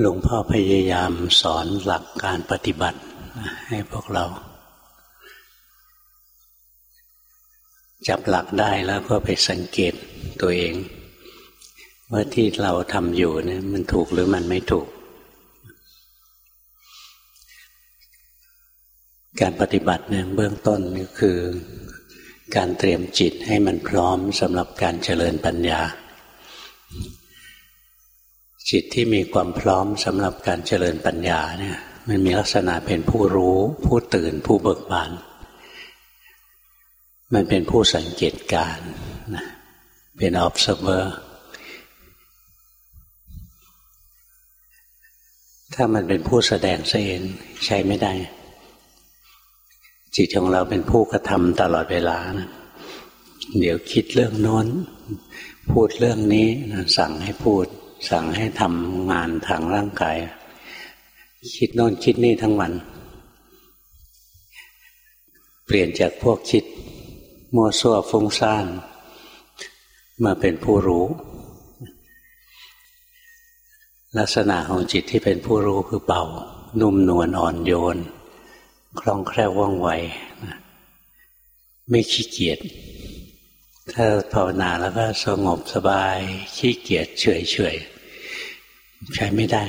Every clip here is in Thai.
หลวงพ่อพยายามสอนหลักการปฏิบัติ ให้พวกเรา จับหลักได้แล้วก็ไปสังเกตตัวเอง ว่าที่เราทำอยู่เนี่ยมันถูกหรือมันไม่ถูก การปฏิบัติเนี่ยเบื้องต้นก็คือ การเตรียมจิตให้มันพร้อมสำหรับการเจริญปัญญา จิตที่มีความพร้อมสำหรับการเจริญปัญญาเนี่ย มันมีลักษณะเป็นผู้รู้ ผู้ตื่นผู้เบิกบาน มันเป็นผู้สังเกตการนะเป็น observer ถ้ามันเป็นผู้แสดงเองใช้ไม่ได้ จิตของเราเป็นผู้กระทำตลอดเวลานะเดี๋ยวคิดเรื่องโน้น พูดเรื่องนี้สั่งให้พูด สั่งให้ทำงานทางร่างกาย คิดโน่นคิดนี่ทั้งวัน เปลี่ยนจากพวกคิด มั่วซั่วฟุ้งซ่าน มาเป็นผู้รู้ ลักษณะของจิตที่เป็นผู้รู้คือเบา นุ่มนวลอ่อนโยน คล่องแคล่วว่องไว ไม่ขี้เกียจถ้าภาวนาแล้วก็สงบสบาย ขี้เกียจเฉยเฉย ใช้ไม่ได้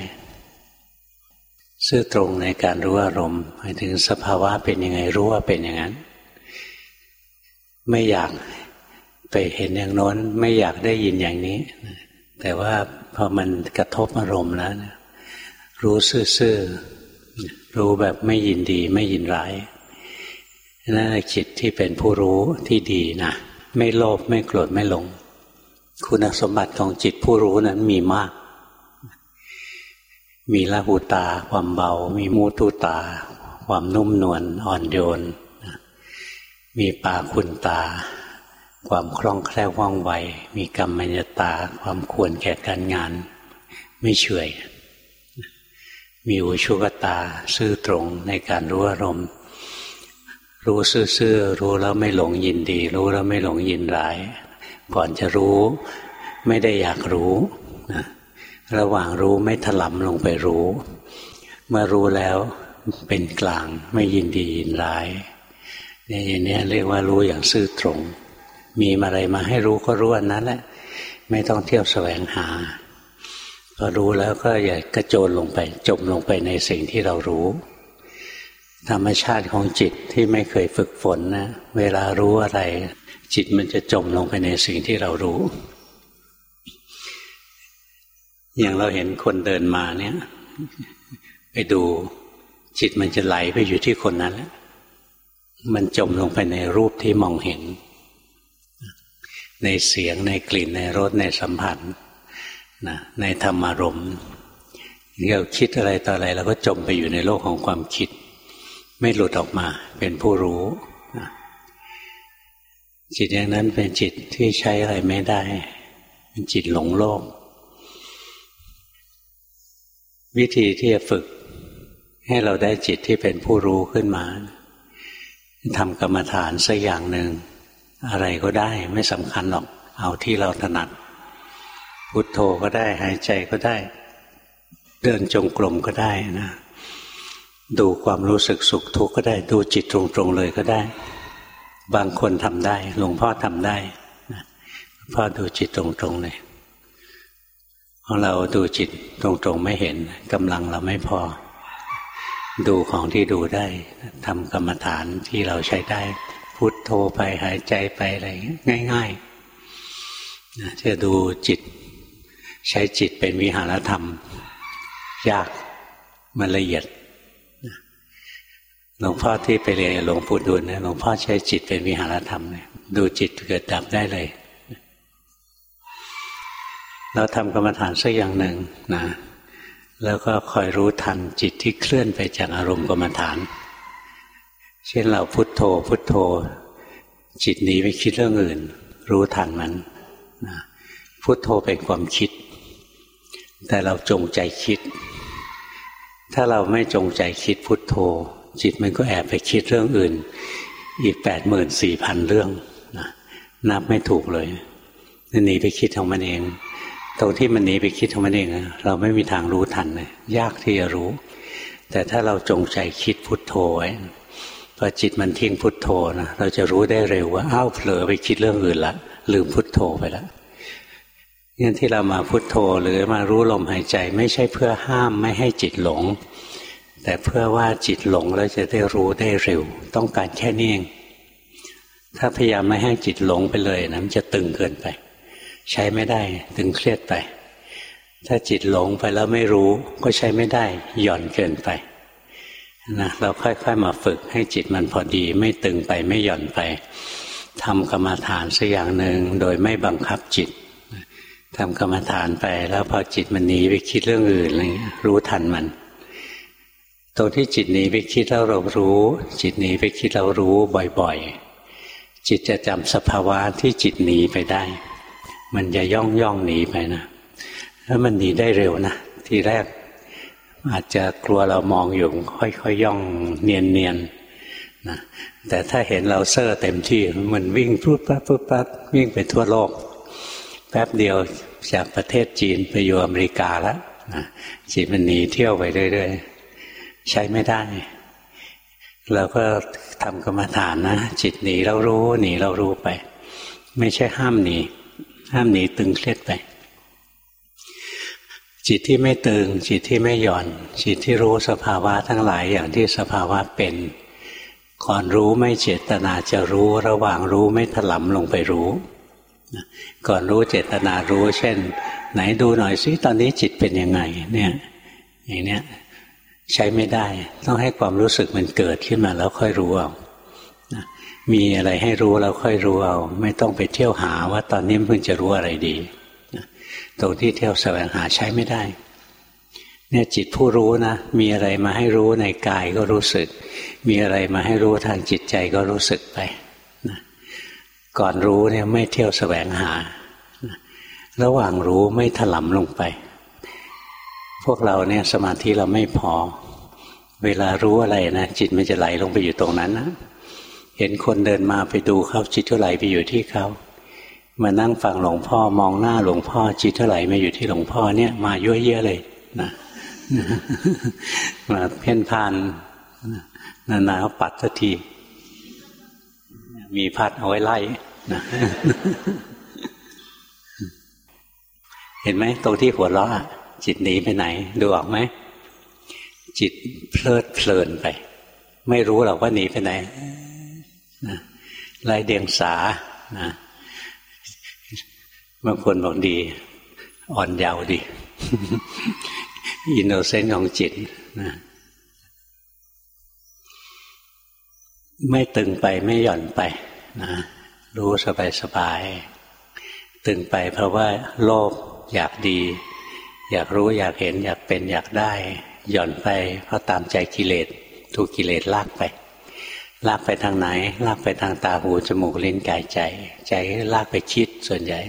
ซื่อตรงในการรู้อารมณ์หมายถึงสภาวะเป็นยังไงรู้ว่าเป็นอย่างนั้น ไม่อยากไปเห็นอย่างโน้น ไม่อยากได้ยินอย่างนี้ แต่ว่าพอมันกระทบอารมณ์แล้วรู้ซื่อๆรู้แบบไม่ยินดีไม่ยินร้ายนั่นจิตที่เป็นผู้รู้ที่ดีนะไม่โลภไม่โกรธไม่หลง คุณสมบัติของจิตผู้รู้นั้นมีมาก มีละหุตาความเบา มีมูตุตา ความนุ่มนวลอ่อนโยน มีปาคุณตา ความคล่องแคล่วว่องไว มีกรรมัญตา ความควรแก่การงาน ไม่เฉยมีอุชุกตาซื่อตรงในการรู้อารมณ์ รู้ซื่อๆรู้แล้วไม่หลงยินดี รู้แล้วไม่หลงยินร้าย ก่อนจะรู้ ไม่ได้อยากรู้นะ ระหว่างรู้ไม่ถลำลงไปรู้ เมื่อรู้แล้วเป็นกลางไม่ยินดียินร้ายเนี่ยอย่างนี้เรียกว่ารู้อย่างซื่อตรง มีอะไรมาให้รู้ก็รู้อันนั้นแหละ ไม่ต้องเที่ยวแสวงหาพอรู้แล้วก็อย่ากระโจนลงไป จมลงไปในสิ่งที่เรารู้ ธรรมชาติของจิตที่ไม่เคยฝึกฝนนะ เวลารู้อะไร จิตมันจะจมลงไปในสิ่งที่เรารู้ อย่างเราเห็นคนเดินมาเนี่ย ไปดูจิตมันจะไหลไปอยู่ที่คนนั้นแล้วมันจมลงไปในรูปที่มองเห็น ในเสียงในกลิ่นในรสในสัมผัสนะในธรรมารมณ์เราคิดอะไรต่ออะไรเราก็จมไปอยู่ในโลกของความคิด ไม่หลุดออกมาเป็นผู้รู้นะจิตอย่างนั้นเป็นจิตที่ใช้อะไรไม่ได้ เป็นจิตหลงโลก วิธีที่จะฝึก ให้เราได้จิตที่เป็นผู้รู้ขึ้นมาทำกรรมฐานสักอย่างหนึ่งอะไรก็ได้ไม่สำคัญหรอก เอาที่เราถนัด พุทโธก็ได้หายใจก็ได้ เดินจงกรมก็ได้นะดูความรู้สึกสุขทุกข์ก็ได้ ดูจิตตรงๆเลยก็ได้ บางคนทำได้หลวงพ่อทำได้พ่อดูจิตตรงๆเลย ของเราดูจิตตรงๆไม่เห็นกำลังเราไม่พอ ดูของที่ดูได้ทำกรรมฐานที่เราใช้ได้ พุทโธไปหายใจไปอะไรง่ายๆจะดูจิต ใช้จิตเป็นวิหารธรรม ยากมันละเอียดหลวงพ่อที่ไปเรียนหลวงปู่ดูลนะหลวงพ่อใช้จิตเป็นวิหารธรรมเลยดูจิตเกิดดับได้เลย เราทำกรรมฐานสักอย่างหนึ่งนะแล้วก็คอยรู้ทันจิตที่เคลื่อนไปจากอารมณ์กรรมฐาน เช่นเราพุโทโธ พุโทโธ จิตหนีไปคิดเรื่องอื่น รู้ทันมันนะพุโทโธเป็นความคิด แต่เราจงใจคิด ถ้าเราไม่จงใจคิดพุทโธ จิตมันก็แอบไปคิดเรื่องอื่น อีกแปดหมื่นสี่พันเรื่องนะนับไม่ถูกเลยหนีไปคิดของมันเอง ตรงที่มันหนีไปคิดของมันเองเราไม่มีทางรู้ทันเลยยากที่จะรู้ แต่ถ้าเราจงใจคิดพุทโธไว้พอจิตมันทิ้งพุทโธนะเราจะรู้ได้เร็วว่าอ้าวเผลอไปคิดเรื่องอื่นละลืมพุทโธไปแล้วนี่ที่เรามาพุทโธหรือมารู้ลมหายใจ ไม่ใช่เพื่อห้ามไม่ให้จิตหลง แต่เพื่อว่าจิตหลงแล้วจะได้รู้ได้เร็ว ต้องการแค่นี้เองถ้าพยายามไม่ให้จิตหลงไปเลยนะมันจะตึงเกินไป ใช้ไม่ได้ตึงเครียดไป ถ้าจิตหลงไปแล้วไม่รู้ก็ใช้ไม่ได้หย่อนเกินไปนะเราค่อยๆมาฝึกให้จิตมันพอดี ไม่ตึงไปไม่หย่อนไปทำกรรมฐานสักอย่างหนึ่งโดยไม่บังคับจิตทำกรรมฐานไปแล้วพอจิตมันหนีไปคิดเรื่องอื่นอะไรเงี้ยรู้ทันมัน ตรงที่จิตหนีไปคิดแล้วเรารู้ จิตหนีไปคิดเรารู้บ่อยๆ จิตจะจำสภาวะที่จิตหนีไปได้ มันจะย่องย่องหนีไปนะแล้วมันหนีได้เร็วนะทีแรก อาจจะกลัวเรามองอยู่ ค่อยๆยย่องเนียนๆนะแต่ถ้าเห็นเราเซอร์เต็มที่มันวิ่งปุ๊บปั๊บปุ๊บปั๊บวิ่งไปทั่วโลก แป๊บเดียวจากประเทศจีนไปอยู่อเมริกาแล้วจิตมันหนีเที่ยวไปเรื่อยๆใช้ไม่ได้เราก็ทำกรรมฐานนะ จิตหนีเรารู้หนีเรารู้ไป ไม่ใช่ห้ามหนี ห้ามหนีตึงเครียดไปจิตที่ไม่ตึง จิตที่ไม่หย่อน จิตที่รู้สภาวะทั้งหลายอย่างที่สภาวะเป็นก่อนรู้ไม่เจตนาจะรู้ระหว่างรู้ไม่ถลำลงไปรู้ ก่อนรู้เจตนารู้เช่น ไหนดูหน่อยซิตอนนี้จิตเป็นยังไงเนี่ยอย่างเนี้ยใช้ไม่ได้ ต้องให้ความรู้สึกมันเกิดขึ้นมาแล้วค่อยรู้เอา มีอะไรให้รู้แล้วค่อยรู้เอา ไม่ต้องไปเที่ยวหาว่าตอนนี้เพิ่งจะรู้อะไรดีตรงที่เที่ยวแสวงหาใช้ไม่ได้ เนี่ยจิตผู้รู้นะมีอะไรมาให้รู้ในกายก็รู้สึก มีอะไรมาให้รู้ทางจิตใจก็รู้สึกไปก่อนรู้เนี่ยไม่เที่ยวแสวงหาระหว่างรู้ไม่ถลำลงไป พวกเราเนี่ยสมาธิเราไม่พอ เวลารู้อะไรนะจิตมันจะไหลลงไปอยู่ตรงนั้นนะ เห็นคนเดินมาไปดูเขาจิตเท่าไหลไปอยู่ที่เขามานั่งฟังหลวงพ่อมองหน้าหลวงพ่อจิตเท่าไหลมาอยู่ที่หลวงพ่อเนี่ยมาเยอะแยะเลยนะมาเพ่นพานนานๆปัดสักทีมีพัดเอาไว้ไล่นะเห็นไหมตรงที่หัวเราะจิตหนีไปไหน ดูออกไหมจิตเพลิดเพลินไป ไม่รู้หรอกว่าหนีไปไหน นะไล่เดียงสานะบางคนบอกดี อ่อนเยาว์ดี innocent ของจิตนะไม่ตึงไปไม่หย่อนไปนะรู้สบายสบายตึงไปเพราะว่าโลภอยากดี อยากรู้อยากเห็น อยากเป็นอยากได้ หย่อนไปเพราะตามใจกิเลสถูกกิเลสลากไป ลากไปทางไหน ลากไปทางตาหูจมูกลิ้นกายใจ ใจลากไปคิดส่วนใหญ่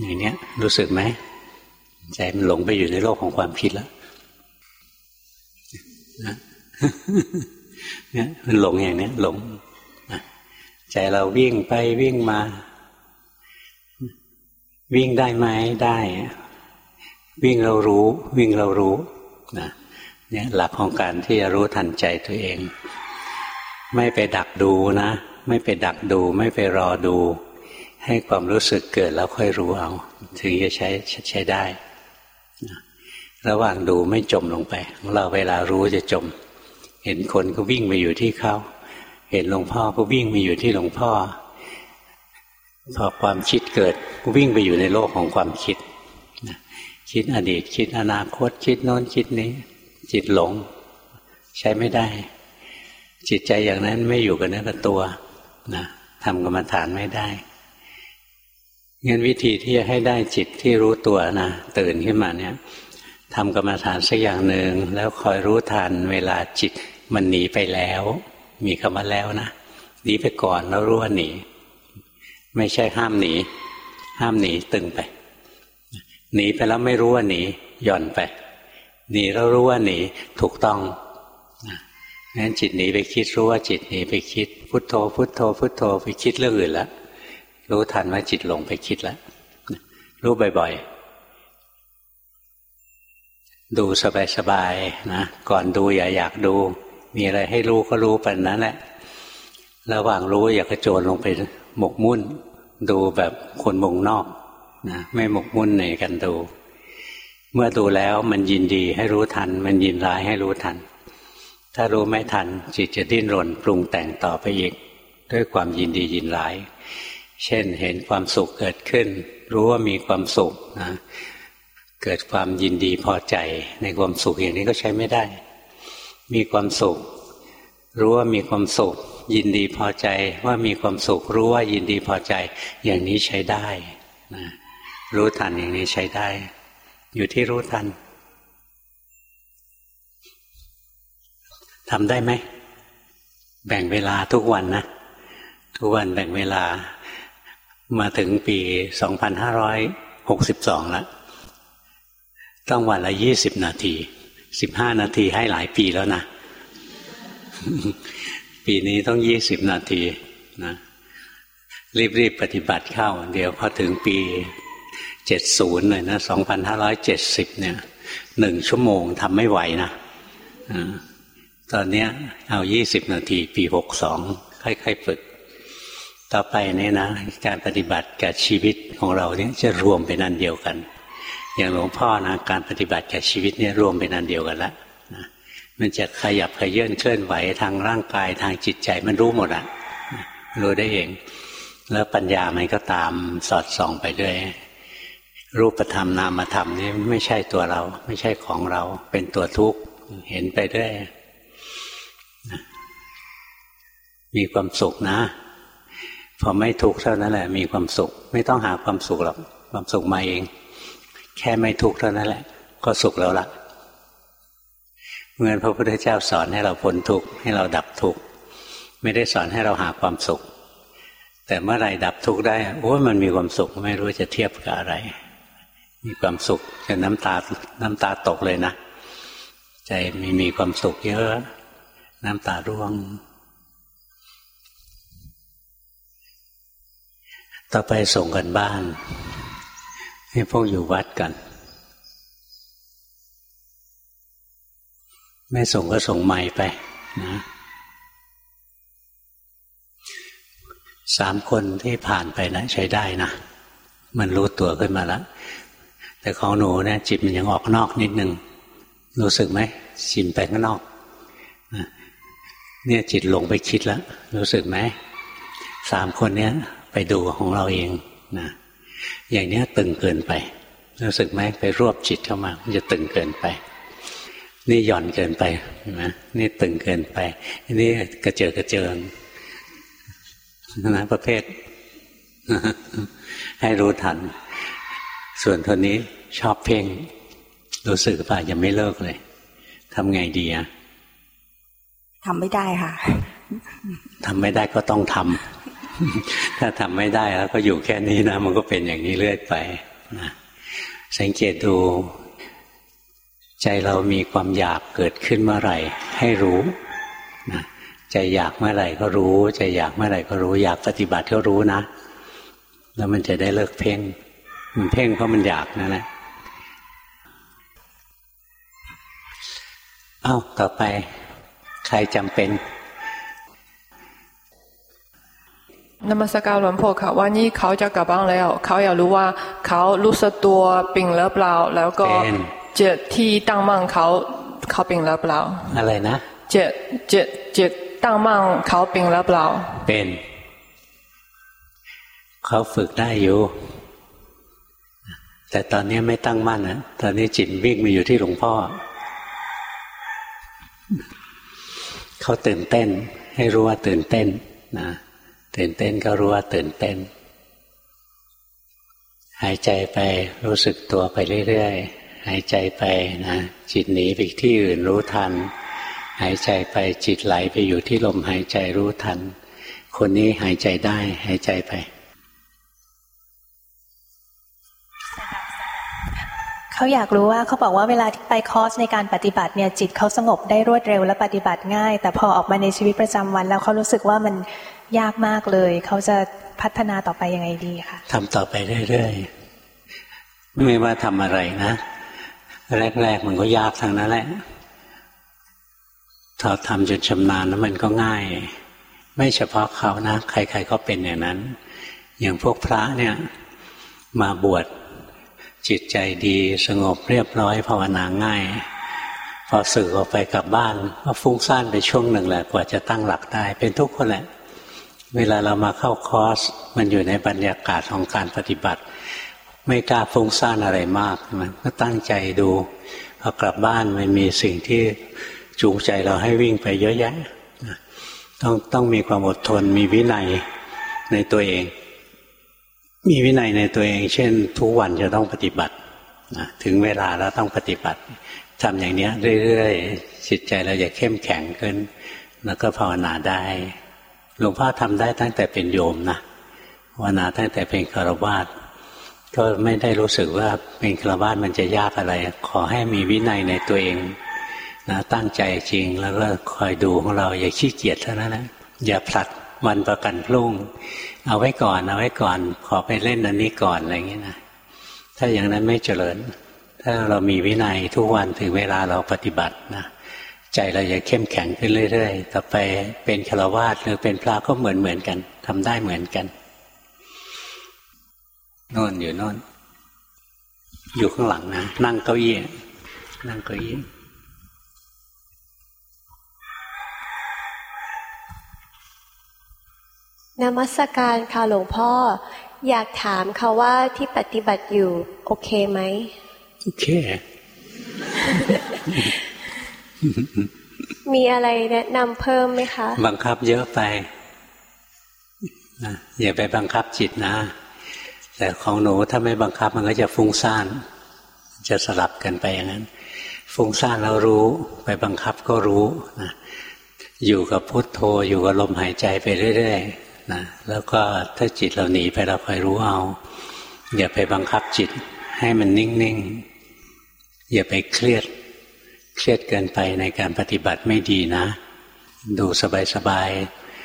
อย่างนี้รู้สึกไหมใจมันหลงไปอยู่ในโลกของความคิดแล้วนะเนี่ยมันหลงอย่างนี้หลงใจเราวิ่งไปวิ่งมา วิ่งได้ไหมได้ วิ่งเรารู้ วิ่งเรารู้นะเนี่ยหลักของการที่จะรู้ทันใจตัวเอง ไม่ไปดักดูนะ ไม่ไปดักดู ไม่ไปรอดู ให้ความรู้สึกเกิดแล้วค่อยรู้เอา ถึงจะใช้ใช้ได้ ระหว่างดูไม่จมลงไปเราเวลารู้จะจม เห็นคนก็วิ่งไปอยู่ที่เขาเห็นหลวงพ่อก็วิ่งไปอยู่ที่หลวงพ่อพอความคิดเกิดก็วิ่งไปอยู่ในโลกของความคิดคิดอดีตคิดอนาคตคิดโน้นคิดนี้ จิตหลง ใช้ไม่ได้ จิตใจอย่างนั้นไม่อยู่กับเนื้อกับตัวนะทำกรรมฐานไม่ได้งั้นวิธีที่จะให้ได้จิตที่รู้ตัวนะตื่นขึ้นมาเนี่ยทำกรรมฐานสักอย่างหนึ่งแล้วคอยรู้ทันเวลาจิตมันหนีไปแล้ว มีคำว่าแล้วนะหนีไปก่อนแล้วรู้ว่าหนี ไม่ใช่ห้ามหนี ห้ามหนีตึงไป หนีไปแล้วไม่รู้ว่าหนีหย่อนไป หนีแล้วรู้ว่าหนีถูกต้อง งั้นจิตหนีไปคิดรู้ว่าจิตหนีไปคิด พุทโธ พุทโธ พุทโธไปคิดเรื่องอื่นล้วรู้ทันว่าจิตหลงไปคิดแล้วรู้บ่อยๆ ดูสบายๆนะก่อนดูอย่าอยากดู มีอะไรให้รู้ก็รู้ไปนั้นแหละระหว่างรู้อย่ากระโจนลงไปหมกมุ่น ดูแบบคนมงนอกนะไม่หมกมุ่นในกันดู เมื่อดูแล้วมันยินดีให้รู้ทัน มันยินร้ายให้รู้ทัน ถ้ารู้ไม่ทัน จิตจะดิ้นรนปรุงแต่งต่อไปอีก ด้วยความยินดียินร้าย เช่นเห็นความสุขเกิดขึ้น รู้ว่ามีความสุขนะเกิดความยินดีพอใจในความสุขอย่างนี้ก็ใช้ไม่ได้ มีความสุข รู้ว่ามีความสุข ยินดีพอใจว่ามีความสุข รู้ว่ายินดีพอใจ อย่างนี้ใช้ได้นะรู้ทันอย่างนี้ใช้ได้ อยู่ที่รู้ทัน ทำได้ไหม แบ่งเวลาทุกวันนะ ทุกวันแบ่งเวลามาถึงปีสองพันห้าร้อยหกสิบสองแล้วต้องวันละยี่สิบนาทีสิบห้านาทีให้หลายปีแล้วนะ ปีนี้ต้องยี่สิบนาทีนะรีบๆปฏิบัติเข้า เดี๋ยวพอถึงปีเจ็ดศูนย์เลยนะสองพันห้าร้อยเจ็ดสิบเนี่ยหนึ่งชั่วโมงทำไม่ไหวนะ ตอนนี้เอายี่สิบนาที ปีหกสองค่อยๆฝึก ต่อไปนี่ยนะ การปฏิบัติกับชีวิตของเราเนี่ยจะรวมเป็นอันเดียวกัน อย่างหลวงพ่อนะการปฏิบัติกับชีวิตเนี่ยรวมเป็นอันเดียวกันแล้วนะมันจะขยับขยื่นเคลื่อนไหวทางร่างกายทางจิตใจมันรู้หมดอะรู้ได้เอง แล้วปัญญามันก็ตามสอดส่องไปด้วยรูปธรรมนามธรรมนี่ไม่ใช่ตัวเรา ไม่ใช่ของเรา เป็นตัวทุกข์เห็นไปด้วย มีความสุขนะ พอไม่ทุกข์เท่านั้นแหละ มีความสุข ไม่ต้องหาความสุขหรอกความสุขมาเอง แค่ไม่ทุกข์เท่านั้นแหละ ก็สุขแล้วละ่ะเมื่อพระพุทธเจ้าสอนให้เราพ้นทุกข์ให้เราดับทุกข์ไม่ได้สอนให้เราหาความสุข แต่เมื่อไรดับทุกข์ได้โอ้มันมีความสุขไม่รู้จะเทียบกับอะไร มีความสุขจนน้ำตาน้ำตาตกเลยนะ ใจมีมีความสุขเยอะ น้ำตาร่วง ต่อไปส่งกันบ้าน ให้พวกอยู่วัดกันแม่ส่งก็ส่งใหม่ไปนะสามคนที่ผ่านไปนะใช้ได้นะ มันรู้ตัวขึ้นมาแล้ว แต่ของหนูเนะี่ยจิตมันยังออกนอกนิดนึง รู้สึกไหมจิตไปข้างนอกเนี่ยจิตลงไปคิดแล้ว รู้สึกไหมสามคนเนี้ย ไปดูของเราเองนะอย่างนี้ตึงเกินไปรู้สึกไหมไปรวบจิตเข้ามามันจะตึงเกินไป นี่หย่อนเกินไปเห็นไหมนี่ตึงเกินไป นี่กระเจิดกระเจิงนะประเภท ให้รู้ทัน ส่วนคนนี้ชอบเพ่ง รู้สึกป่ะยังไม่เลิกเลยทำไงดีอะทำไม่ได้ค่ะทำไม่ได้ก็ต้องทำ ถ้าทำไม่ได้แล้วก็อยู่แค่นี้นะมันก็เป็นอย่างนี้เรื่อยไปนะสังเกตดู ใจเรามีความอยากเกิดขึ้นเมื่อไหร่ ให้รู้นะใจอยากเมื่อไหร่ก็รู้ ใจอยากเมื่อไหร่ก็รู้ อยากปฏิบัติก็รู้นะ แล้วมันจะได้เลิกเพ่งมันเพ่งเพราะมันอยากนั่นแหละเอ้าต่อไป ใครจำเป็น นมัสการหลวงพ่อค่ะวันนี้เขาจะกลับบ้านแล้ว เขาอยากรู้ว่าเขารู้สึกตัวปิ่งหรือเปล่า แล้วก็เจ็ดที่ตั้งมั่งเขาเขาปิ่งหรือเปล่า อะไรนะเจ็ดเจ็ดเจ็ดตั้งมั่งเขาปิ่งหรือเปล่า เป็น เขาฝึกได้อยู่ แต่ตอนนี้ไม่ตั้งมั่นนะตอนนี้จิตวิ่งมาอยู่ที่หลวงพ่อ เขาตื่นเต้น ให้รู้ว่าตื่นเต้นนะ ตื่นเต้นก็รู้ว่าตื่นเต้น หายใจไปรู้สึกตัวไปเรื่อยๆหายใจไปนะจิตหนีไปที่อื่นรู้ทัน หายใจไปจิตไหลไปอยู่ที่ลมหายใจรู้ทัน คนนี้หายใจได้หายใจไปเขาอยากรู้ว่าเขาบอกว่าเวลาที่ไปคอร์สในการปฏิบัติเนี่ยจิตเขาสงบได้รวดเร็วและปฏิบัติง่าย แต่พอออกมาในชีวิตประจำวันแล้วเขารู้สึกว่ามัน ยากมากเลย เขาจะพัฒนาต่อไปยังไงดีคะทำต่อไปเรื่อยๆไม่ว่าทำอะไรนะ แรก ๆ มันก็ยากทางนั้นแหละถ้าทำจนชำนาญแล้วมันก็ง่าย ไม่เฉพาะเขานะ ใคร ๆ ก็เป็นอย่างนั้น อย่างพวกพระเนี่ย มาบวชจิตใจดีสงบเรียบร้อยภาวนาง่าย พอสึกออกไปกลับบ้านก็ฟุ้งซ่านไปช่วงหนึ่งแหละกว่าจะตั้งหลักได้เป็นทุกคนแหละ เวลาเรามาเข้าคอร์สมันอยู่ในบรรยากาศของการปฏิบัติ ไม่กล้าฟุ้งซ่านอะไรมากมันก็ตั้งใจดูพอกลับบ้านมันมีสิ่งที่จูงใจเราให้วิ่งไปเยอะแยะต้องต้องมีความอดทน มีวินัยในตัวเอง มีวินัยในตัวเอง เช่น ทุกวันจะต้องปฏิบัตินะถึงเวลาแล้วต้องปฏิบัติทำอย่างนี้เรื่อยๆจิตใจเราจะเข้มแข็งขึ้น แล้วก็ภาวนาได้ หลวงพ่อทำได้ตั้งแต่เป็นโยมนะภาวนาตั้งแต่เป็นคารวาสก็ไม่ได้รู้สึกว่าเป็นคารวาสมันจะยากอะไร ขอให้มีวินัยในตัวเองนะตั้งใจจริงแล้วก็คอยดูของเราอย่าขี้เกียจเท่านั้นนะอย่าผลัดวันประกันพรุ่ง เอาไว้ก่อน เอาไว้ก่อน ขอไปเล่นอันนี้ก่อนอะไรอย่างนี้นะถ้าอย่างนั้นไม่เจริญ ถ้าเรามีวินัยทุกวันถึงเวลาเราปฏิบัตินะ ใจเราจะเข้มแข็งขึ้นเรื่อยๆ ต่อไปเป็นฆราวาสหรือเป็นพระก็เหมือนเหมือนกันทำได้เหมือนกันโน่นอยู่โน่นอยู่ข้างหลังนะนั่งเก้าอี้นั่งเก้าอี้นมัสการค่ะหลวงพ่อ อยากถามค่ะว่าที่ปฏิบัติอยู่ โอเคไหมโอเค มีอะไรแนะนำเพิ่มไหมคะ บังคับเยอะไปอย่าไปบังคับจิตนะ แต่ของหนูถ้าไม่บังคับมันก็จะฟุ้งซ่าน จะสลับกันไปอย่างนั้นฟุ้งซ่านแล้วรู้ ไปบังคับก็รู้นะอยู่กับพุทโธอยู่กับลมหายใจไปเรื่อยนะแล้วก็ถ้าจิตเราหนีไปเราคอยรู้เอา อย่าไปบังคับจิตให้มันนิ่งๆ อย่าไปเครียด เครียดเกินไปในการปฏิบัติไม่ดีนะ ดูสบาย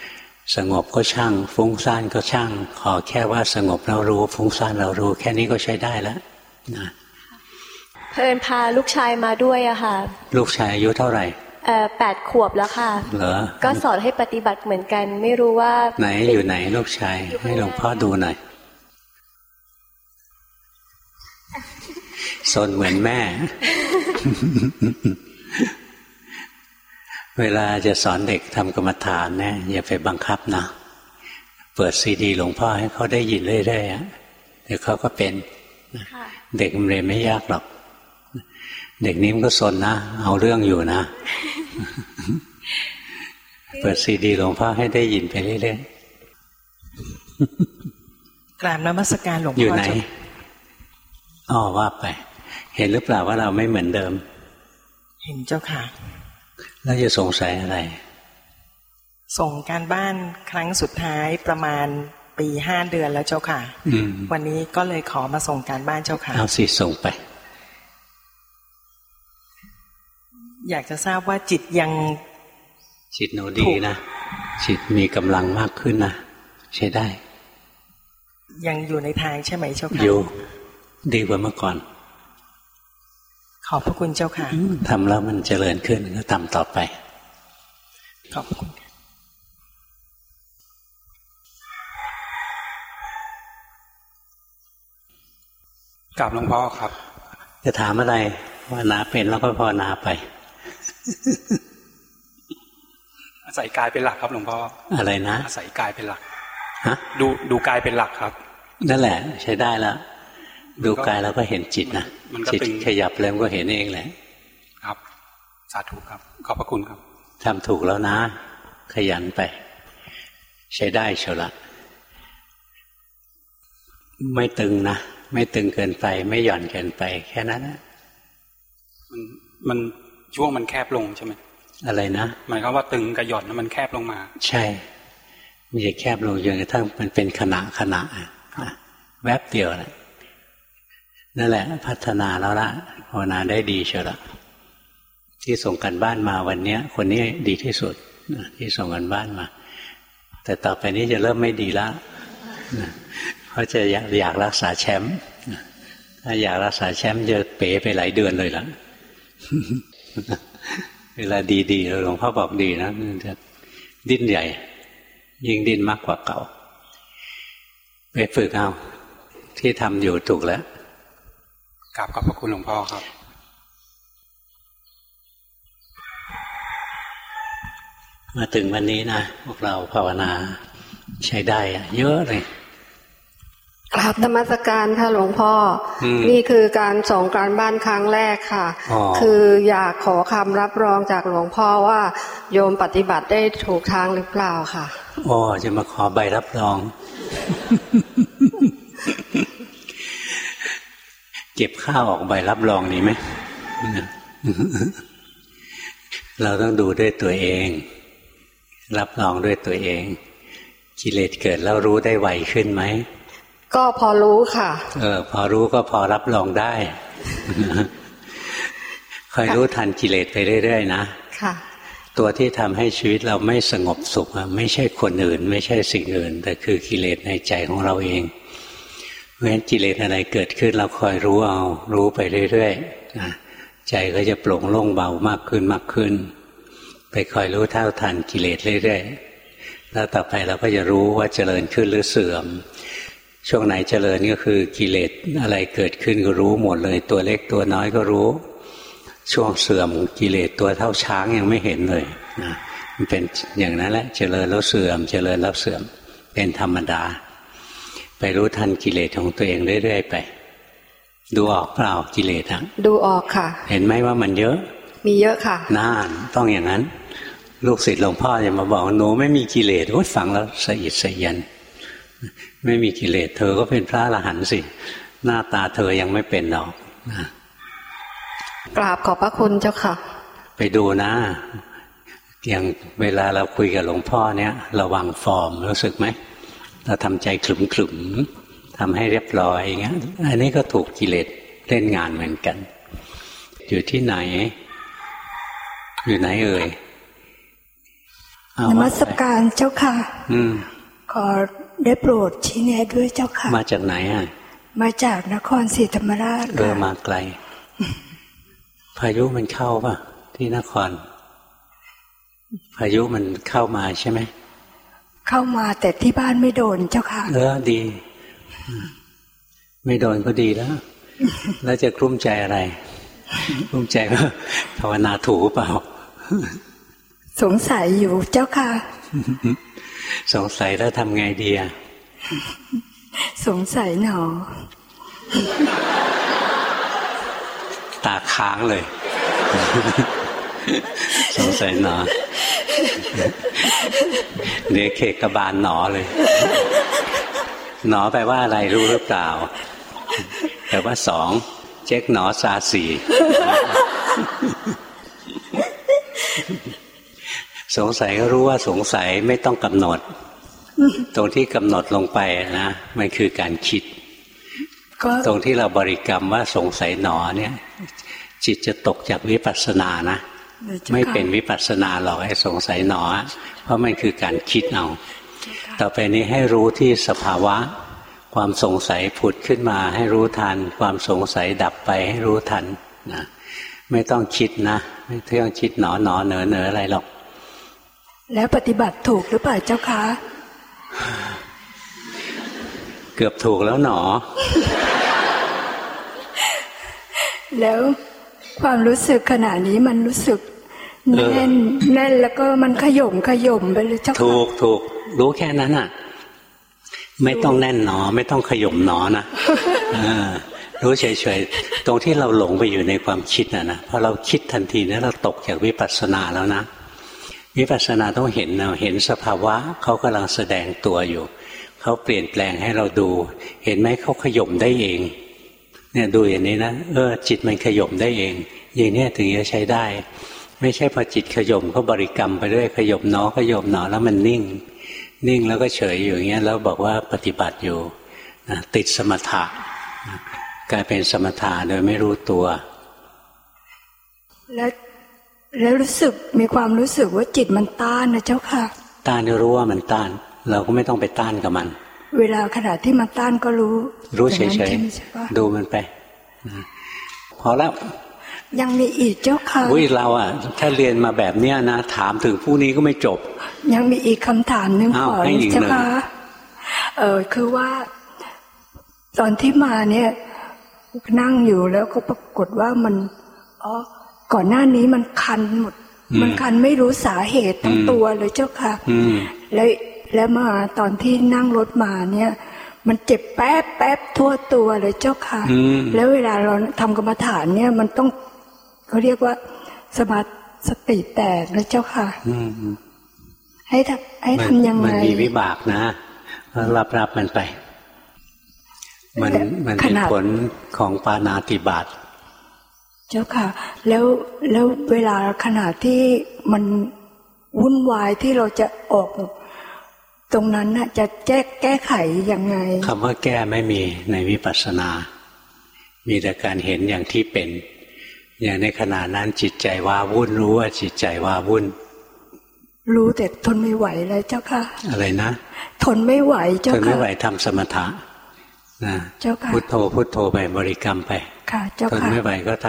ๆสงบก็ช่าง ฟุ้งซ่านก็ช่าง ขอแค่ว่าสงบเรารู้ ฟุ้งซ่านเรารู้ แค่นี้ก็ใช้ได้แล้วนะเพลินพาลูกชายมาด้วยอะค่ะ ลูกชายอายุเท่าไหร่แปดขวบแล้วค่ะเหรอก็สอนให้ปฏิบัติเหมือนกัน ไม่รู้ว่า ไหนอยู่ไหนลูกชายให้หลวงพ่อดูหน่อย สนเหมือนแม่ เวลาจะสอนเด็กทำกรรมฐานเนี่ยอย่าไปบังคับนะ เปิดซีดีหลวงพ่อให้เขาได้ยินเรื่อยๆเดี๋ยวเขาก็เป็น เด็กมันเรียนไม่ยากหรอก เด็กนี้มันก็สนนะ เอาเรื่องอยู่นะ เปิดซีดีหลวงพ่อให้ได้ยินไปเรื่อยๆกราบนมัสการหลวงพ่ออยู่ไหนอ๋อว่าไป เห็นหรือเปล่าว่าเราไม่เหมือนเดิม เห็นเจ้าค่ะ แล้วจะสงสัยอะไร ส่งการบ้านครั้งสุดท้ายประมาณปีห้าเดือนแล้วเจ้าค่ะวันนี้ก็เลยขอมาส่งการบ้านเจ้าค่ะ เอาสิส่งไป อยากจะทราบว่าจิตยัง จิตหนูดีนะ จิตมีกำลังมากขึ้นนะ ใช้ได้ ยังอยู่ในทางใช่ไหมเจ้าค่ะ อยู่ ดีกว่าเมื่อก่อน ขอบพระคุณเจ้าค่ะทำแล้วมันเจริญขึ้นก็ทำต่อไป ขอบคุณกลับหลวงพ่อครับ จะถามอะไรว่านาเป็นแล้วก็พอนาไปอาศัยกายเป็นหลักครับหลวงพ่ออะไรนะอาศัยกายเป็นหลักฮะดูดูกายเป็นหลักครับ นั่นแหละ ใช้ได้แล้ว ดูกายแล้วก็เห็นจิตนะจิตขยับแล้วก็เห็นเองแหละ ครับสาธุครับ ขอบพระคุณครับทำถูกแล้วนะ ขยันไป ใช้ได้เชียวละไม่ตึงนะไม่ตึงเกินไป ไม่หย่อนเกินไป แค่นั้นนะมันมันช่วงมันแคบลงใช่ไหมอะไรนะหมายความว่าตึงกับหย่อนมันแคบลงมา ใช่มันจะแคบลงจนกระทั่งมันเป็นขณะขณะแวบเดียวนะ นั่นแหละ พัฒนาแล้วละภาวนาได้ดีเชียวละที่ส่งกันบ้านมาวันเนี้ยคนนี้ดีที่สุดที่ส่งกันบ้านมา แต่ต่อไปนี้จะเริ่มไม่ดีแล้วเพราะจะอยากรักษาแชมป์ถ้าอยากรักษาแชมป์จะเป๋ไปหลายเดือนเลยล่ะเวลาดีๆหลวงพ่อบอกดีนะมันจะดิ้นใหญ่ ยิ่งดิ้นมากกว่าเก่า ไปฝึกเอาที่ทำอยู่ถูกแล้ว กราบขอบพระคุณหลวงพ่อครับ มาถึงวันนี้นะพวกเราภาวนาใช้ได้เยอะเลยกราบธรรมสการค่ะหลวงพ่อนี่คือการส่งการบ้านครั้งแรกค่ะ คืออยากขอคำรับรองจากหลวงพ่อว่า โยมปฏิบัติได้ถูกทางหรือเปล่าค่ะอ๋อจะมาขอใบรับรอง เก็บข้าวออกใบรับรองนี้ไหมเราต้องดูด้วยตัวเอง รับรองด้วยตัวเอง กิเลสเกิดแล้วรู้ได้ไวขึ้นไหมก็พอรู้ค่ะ เออ พอรู้ก็พอรับรองได้คอยรู้ทันกิเลสไปเรื่อยๆนะค่ะ ตัวที่ทำให้ชีวิตเราไม่สงบสุขไม่ใช่คนอื่น ไม่ใช่สิ่งอื่น แต่คือกิเลสในใจของเราเอง เพราะฉะนั้นกิเลสอะไรเกิดขึ้นเราคอยรู้เอา รู้ไปเรื่อยๆใจก็จะโปร่งโล่งเบามากขึ้นมากขึ้น ไปคอยรู้เท่าทันกิเลสเรื่อยๆแล้วต่อไปเราก็จะรู้ว่าเจริญขึ้นหรือเสื่อม ช่วงไหนเจริญก็คือกิเลสอะไรเกิดขึ้นก็รู้หมดเลย ตัวเล็กตัวน้อยก็รู้ ช่วงเสื่อมกิเลสตัวเท่าช้างยังไม่เห็นเลยนะมันเป็นอย่างนั้นแหละเจริญแล้วเสื่อม เจริญแล้วเสื่อมเป็นธรรมดา ไปรู้ทันกิเลสของตัวเองเรื่อยๆไป ดูออกเปล่ากิเลสอะดูออกค่ะ เห็นไหมว่ามันเยอะ มีเยอะค่ะน่านต้องอย่างนั้น ลูกศิษย์หลวงพ่อจะมาบอกหนูไม่มีกิเลสโอ้ฟังแล้วสะอิดสะเอียน ไม่มีกิเลสเธอก็เป็นพระอรหันต์สิ หน้าตาเธอยังไม่เป็นหรอกนะกราบขอบพระคุณเจ้าค่ะ ไปดูนะอย่างเวลาเราคุยกับหลวงพ่อเนี้ยระวังฟอร์มรู้สึกไหม เราทำใจขลุ่มขลุ่มทำให้เรียบร้อยอย่างเงี้ยอันนี้ก็ถูกกิเลสเล่นงานเหมือนกัน อยู่ที่ไหน อยู่ไหนเอ่ยนมัสการเจ้าค่ะ อืมขอได้โปรดชี้แนะด้วยเจ้าค่ะ มาจากไหนอะ มาจากนครศรีธรรมราชเออมาไกล พายุมันเข้าป่ะ ที่นคร พายุมันเข้ามาใช่ไหม เข้ามาแต่ที่บ้านไม่โดนเจ้าค่ะเออดี ไม่โดนก็ดีแล้ว แล้วจะกลุ้มใจอะไรกลุ้มใจว่าภาวนาถูกเปล่า สงสัยอยู่เจ้าค่ะ สงสัยแล้วทำไงดีอะสงสัยหนอ ตาค้างเลย สงสัยหนอ เดี๋ยวเคกบาลหนอเลย หนอแปลว่าอะไรรู้หรือเปล่าแปลว่าสองเจ๊กหนอซาสีสงสัยก็รู้ว่าสงสัยไม่ต้องกำหนด ตรงที่กำหนดลงไปนะมันคือการคิด ตรงที่เราบริกรรมว่าสงสัยหนอเนี่ย จิตจะตกจากวิปัสสนานะ ไม่เป็นวิปัสสนาหรอกไอ้สงสัยหนอ เพราะมันคือการคิดเอาต่อไปนี้ให้รู้ที่สภาวะ ความสงสัยผุดขึ้นมา ให้รู้ทัน ความสงสัยดับไปให้รู้ทันนะไม่ต้องคิดนะ ไม่ต้องคิดหนอหนอเหนอเหนออะไรหรอก แล้วปฏิบัติถูกหรือเปล่าเจ้าคะเกือบถูกแล้วหนอ แล้ว ความรู้สึกขณะนี้มันรู้สึกแน่นแน่นแล้วก็มันขย่มขย่มไปเลยเจ้าค่ะถูกถูกรู้แค่นั้นอะ ไม่ต้องแน่นหนอ ไม่ต้องขย่มหนอนะรู้เฉยๆตรงที่เราหลงไปอยู่ในความคิดอะนะพอเราคิดทันทีนั้นเราตกจากวิปัสสนาแล้วนะวิปัสสนาต้องเห็นนะเห็นสภาวะเขากำลังแสดงตัวอยู่เขาเปลี่ยนแปลงให้เราดู เห็นไหมเขาขย่มได้เอง เนี่ยดูอย่างนี้นะเออจิตมันขย่มได้เอง อย่างนี้ถึงจะใช้ได้ ไม่ใช่พอจิตขย่มก็บริกรรมไปเรื่อยขย่มหนอขย่มหนอแล้วมันนิ่ง นิ่งแล้วก็เฉยอยู่อย่างเงี้ยแล้วบอกว่าปฏิบัติอยู่นะติดสมถะกลายเป็นสมถะโดยไม่รู้ตัว แล้วแล้วรู้สึกมีความรู้สึกว่าจิตมันต้านนะเจ้าค่ะ ต้านรู้ว่ามันต้าน เราก็ไม่ต้องไปต้านกับมัน เวลาขณะที่มันต้านก็รู้ รู้เฉยๆดูมันไปพอแล้ว ยังมีอีกเจ้าค่ะอุ้ยเราอะ ถ้าเรียนมาแบบเนี้ยนะ ถามถึงผู้นี้ก็ไม่จบ ยังมีอีกคำถามหนึ่งขอเจ้าค่ะเออคือว่า ตอนที่มาเนี่ย นั่งอยู่แล้วก็ปรากฏว่ามันอ๋อก่อนหน้านี้มันคันหมด มันคันไม่รู้สาเหตุทั้งตัวเลยเจ้าค่ะแล้ว แล้วมาตอนที่นั่งรถมาเนี่ย มันเจ็บแป๊บแป๊บทั่วตัวเลยเจ้าค่ะ แล้วเวลาเราทำกรรมฐานเนี่ยมันต้องเขาเรียกว่าสมาสติแตกนะเจ้าค่ะให้ทำให้ทำยังไงมันมีวิบากนะรับรับมันไป มันมันเป็นผลของปานาติบาตเจ้าค่ะ แล้วแล้วเวลาขณะที่มันวุ่นวายที่เราจะออก ตรงนั้นน่ะจะแก้แก้ไขยังไงคำว่าแก้ไม่มีในวิปัสสนา มีแต่การเห็นอย่างที่เป็น อย่างในขณะนั้นจิตใจว่าวุ่นรู้ว่าจิตใจว่าวุ่น รู้แต่ทนไม่ไหวเลยเจ้าค่ะ อะไรนะ ทนไม่ไหวเจ้าค่ะ ทนไม่ไหวทำสมถะนะเจ้าค่ะพุทโธพุทโธไปบริกรรมไป ค่ะ เจ้าค่ะ ทนไม่ไหวก็ท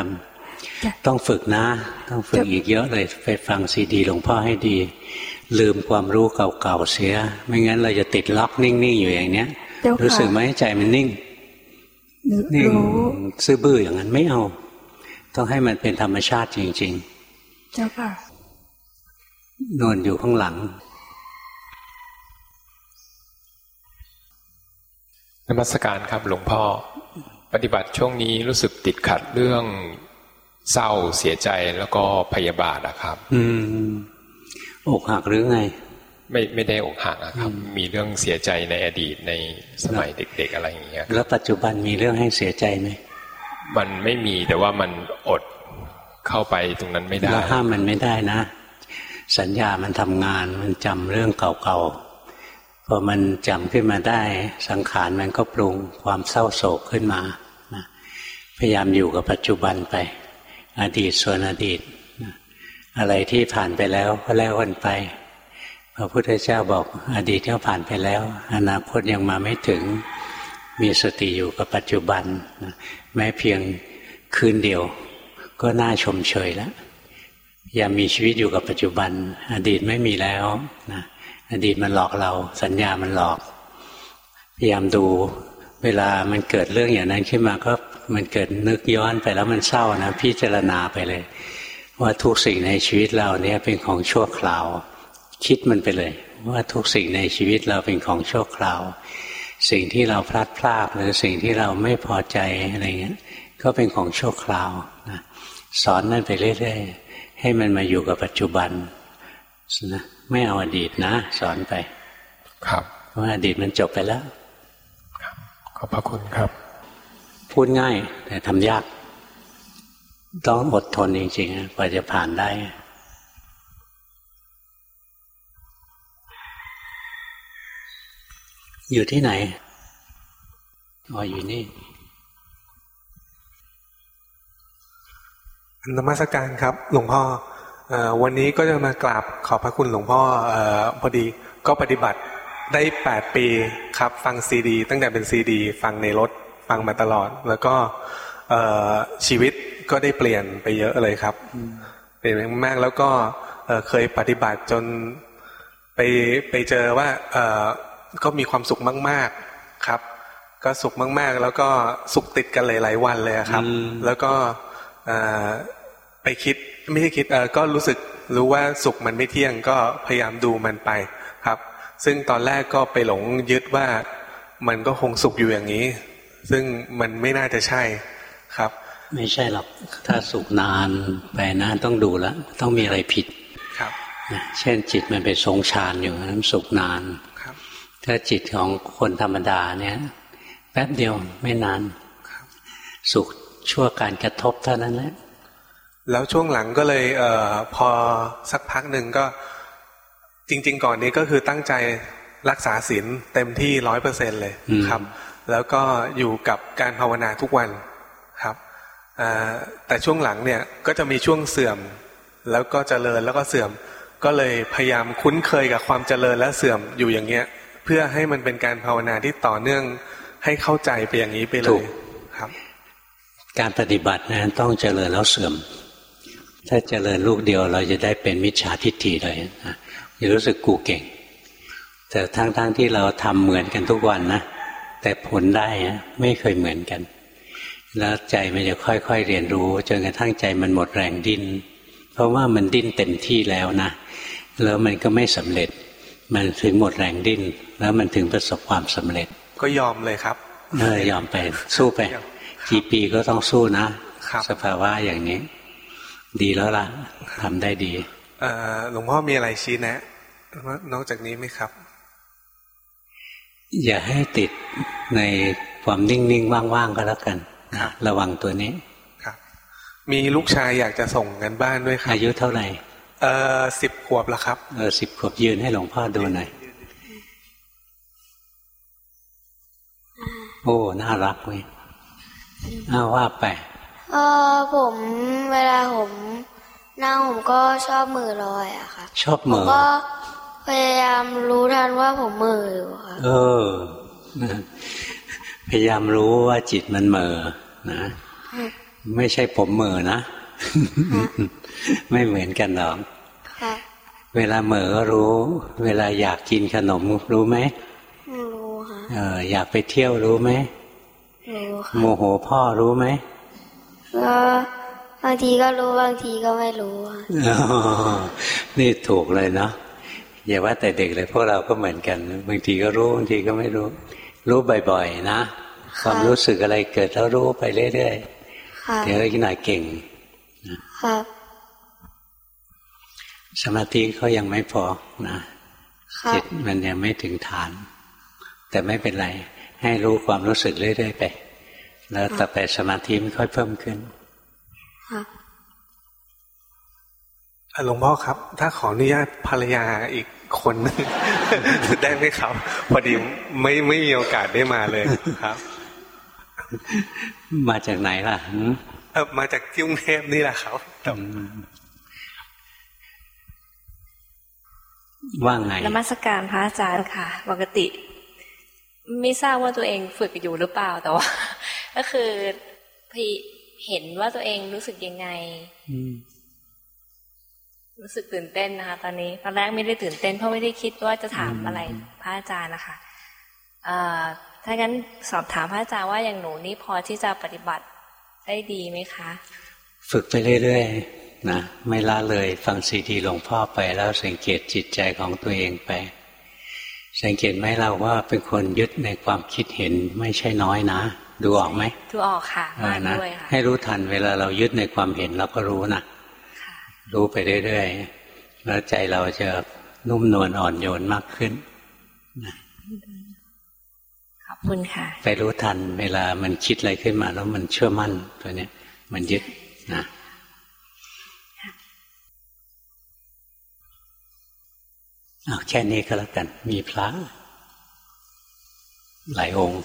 ำต้องฝึกนะ ต้องฝึกอีกเยอะเลย ไปฟังซีดีหลวงพ่อให้ดี ลืมความรู้เก่าๆเสีย ไม่งั้นเราจะติดล็อกนิ่งๆอยู่อย่างเนี้ย รู้สึกไหมใจมันนิ่งนิ่งซื่อบื้ออย่างนั้นไม่เอา ต้องให้มันเป็นธรรมชาติจริง ๆ เจ้าค่ะนอนอยู่ข้างหลังนมัสการครับหลวงพ่อ ปฏิบัติช่วงนี้รู้สึกติดขัดเรื่องเศร้าเสียใจแล้วก็พยาบาทอะครับ อืม อกหักหรือไง ไม่ไม่ได้อกหักอะครับ มีเรื่องเสียใจในอดีตในสมัยเด็ก ๆอะไรอย่างเงี้ยแล้วปัจจุบันมีเรื่องให้เสียใจไหมมันไม่มีแต่ว่ามันอดเข้าไปตรงนั้นไม่ได้เราห้ามมันไม่ได้นะ สัญญามันทำงานมันจำเรื่องเก่าๆพอมันจำขึ้นมาได้ สังขารมันก็ปรุงความเศร้าโศกขึ้นมาพยายามอยู่กับปัจจุบันไป อดีตส่วนอดีต อะไรที่ผ่านไปแล้วก็แล้วกันไปพระพุทธเจ้าบอกอดีตก็ผ่านไปแล้ว อนาคตยังมาไม่ถึงมีสติอยู่กับปัจจุบัน แม้เพียงคืนเดียว ก็น่าชมเชยแล้วอย่ามีชีวิตอยู่กับปัจจุบัน อดีตไม่มีแล้วนะอดีตมันหลอกเรา สัญญามันหลอกพยายามดูเวลามันเกิดเรื่องอย่างนั้นขึ้นมาก็มันเกิดนึกย้อนไปแล้วมันเศร้านะพิจารณาไปเลย ว่าทุกสิ่งในชีวิตเราเนี่ยเป็นของชั่วคราว คิดมันไปเลย ว่าทุกสิ่งในชีวิตเราเป็นของชั่วคราว สิ่งที่เราพลัดพรากหรือสิ่งที่เราไม่พอใจอะไรเงี้ยก็เป็นของชั่วคราวนะสอนนั่นไปเรื่อยๆให้มันมาอยู่กับปัจจุบันนะไม่เอาอดีตนะ สอนไป ครับว่าอดีตมันจบไปแล้วขอบพระคุณครับ พูดง่ายแต่ทำยาก ต้องอดทนจริงๆกว่าจะผ่านได้ อยู่ที่ไหนอ๋ออยู่นี่นมัสการครับ หลวงพ่ออวันนี้ก็จะมากราบขอบพระคุณหลวงพ่ออพอดีก็ปฏิบัติได้แปดปีครับ ฟังซีดี ตั้งแต่เป็นซีดี ฟังในรถ ฟังมาตลอด แล้วก็ชีวิต ก็ได้เปลี่ยนไปเยอะเลยครับ เปลี่ยนมากแล้วก็เคยปฏิบัติจนไปไปเจอว่าก็มีความสุขมาก ๆครับ ก็สุขมากๆ แล้วก็สุขติดกันหลายๆวันเลยครับ แล้วก็ไปคิดไม่ใช่คิดก็รู้สึกรู้ว่าสุขมันไม่เที่ยงก็พยายามดูมันไปครับ ซึ่งตอนแรกก็ไปหลงยึดว่ามันก็คงสุขอยู่อย่างนี้ ซึ่งมันไม่น่าจะใช่ครับ ไม่ใช่หรอกถ้าสุกนานไปนานต้องดูแลต้องมีอะไรผิดครับเช่นจิตมันไปทรงฌานอยู่นั้นสุกนานครับ ถ้าจิตของคนธรรมดาเนี่ย แป๊บเดียวไม่นานสุขชั่วการกระทบเท่านั้นแหละแล้วช่วงหลังก็เลยเออพอสักพักหนึ่งก็จริง ๆ ก่อนนี้ก็คือตั้งใจรักษาศีลเต็มที่ร้อยเปอร์เซ็นเลยครับ แล้วก็อยู่กับการภาวนาทุกวันครับ แต่ช่วงหลังเนี่ยก็จะมีช่วงเสื่อม แล้วก็เจริญแล้วก็เสื่อม ก็เลยพยายามคุ้นเคยกับความเจริญและเสื่อมอยู่อย่างเงี้ย เพื่อให้มันเป็นการภาวนาที่ต่อเนื่องให้เข้าใจไปอย่างนี้ไปเลยครับ การปฏิบัตินะต้องเจริญแล้วเสื่อม ถ้าเจริญลูกเดียวเราจะได้เป็นมิจฉาทิฏฐิเลยนะจะรู้สึกกูเก่ง แต่ทั้งๆทที่เราทำเหมือนกันทุกวันนะแต่ผลได้นะไม่เคยเหมือนกัน แล้วใจมันจะค่อยๆเรียนรู้จนกระทั่งใจมันหมดแรงดิ้นเพราะว่ามันดิ้นเต็มที่แล้วนะแล้วมันก็ไม่สำเร็จ มันถึงหมดแรงดิ้น แล้วมันถึงประสบความสำเร็จ ก็ยอมเลยครับเออยอมไปสู้ไปกี่ปีก็ต้องสู้นะสภาวะอย่างนี้ ดีแล้วล่ะทำได้ดีหลวงพ่อมีอะไรชี้แนะ นอกจากนี้ไหมครับ อย่าให้ติดในความนิ่งๆว่างๆก็แล้วกัน ระวังตัวนี้ครับ มีลูกชายอยากจะส่งกันบ้านด้วยครับ อายุเท่าไหร่ เออสิบขวบแล้วครับ เออสิบขวบยืนให้หลวงพ่อดูหน่อย โอ้ น่ารักเว้ยอ้าว่าไป เออผมเวลาผมนั่งผมก็ชอบมือลอยอะค่ะ ชอบมือก็พยายามรู้ทันว่าผมมืออยู่ค่ะ เออ พยายามรู้ว่าจิตมันเมือนะไม่ใช่ผมเมือนะ ไม่เหมือนกันหรอกเวลาเหม่อก็รู้ เวลาอยากกินขนมรู้ไหมรู้ค่ะเอออยากไปเที่ยวรู้ไหมรู้ค่ะโมโหพ่อรู้ไหมก็บางทีก็รู้บางทีก็ไม่รู้นี่ถูกเลยเนาะอย่าว่าแต่เด็กเลยพวกเราก็เหมือนกัน บางทีก็รู้บางทีก็ไม่รู้ รู้บ่อยๆนะ ความรู้สึกอะไรเกิดแล้วรู้ไปเรื่อยๆเดี๋ยวอีกหน่อยเก่งครับสมาธิเขายังไม่พอนะจิตมันยังไม่ถึงฐาน แต่ไม่เป็นไร ให้รู้ความรู้สึกเรื่อยๆไป แล้วต่อไปสมาธิมันค่อยเพิ่มขึ้นหลวงพ่อครับ ถ้าขออนุญาตภรรยาอีก คนนึงได้ไหมครับ พอดีไม่ไม่มีโอกาสได้มาเลยครับ มาจากไหนล่ะเออมาจากกรุงเทพนี่แหละครับว่าไงนมัสการพระอาจารย์ค่ะ ปกติ ไม่ทราบว่าตัวเองฝึกอยู่หรือเปล่าแต่ว่า ก็คือพี่เห็นว่าตัวเองรู้สึกยังไง รู้สึกตื่นเต้นนะคะ ตอนนี้ตอนแรกไม่ได้ตื่นเต้นเพราะไม่ได้คิดว่าจะถามอะไรพระอาจารย์นะคะถ้างั้นสอบถามพระอาจารย์ว่าอย่างหนูนี่พอที่จะปฏิบัติได้ดีไหมคะ ฝึกไปเรื่อยๆนะไม่ละเลยฟังซีดีหลวงพ่อไปแล้วสังเกตจิตใจของตัวเองไป สังเกตไหมเราว่าเป็นคนยึดในความคิดเห็นไม่ใช่น้อยนะ ดูออกไหมดูออกค่ะมาด้วยค่ะให้รู้ทันเวลาเรายึดในความเห็นเราก็รู้นะ รู้ไปเรื่อยๆแล้วใจเราจะนุ่มนวลอ่อนโยนมากขึ้นขอบคุณค่ะ ไปรู้ทันเวลามันคิดอะไรขึ้นมา แล้วมันเชื่อมั่นตัวเนี้ย มันยึดนะเอาแค่นี้ก็แล้วกัน มีพระหลายองค์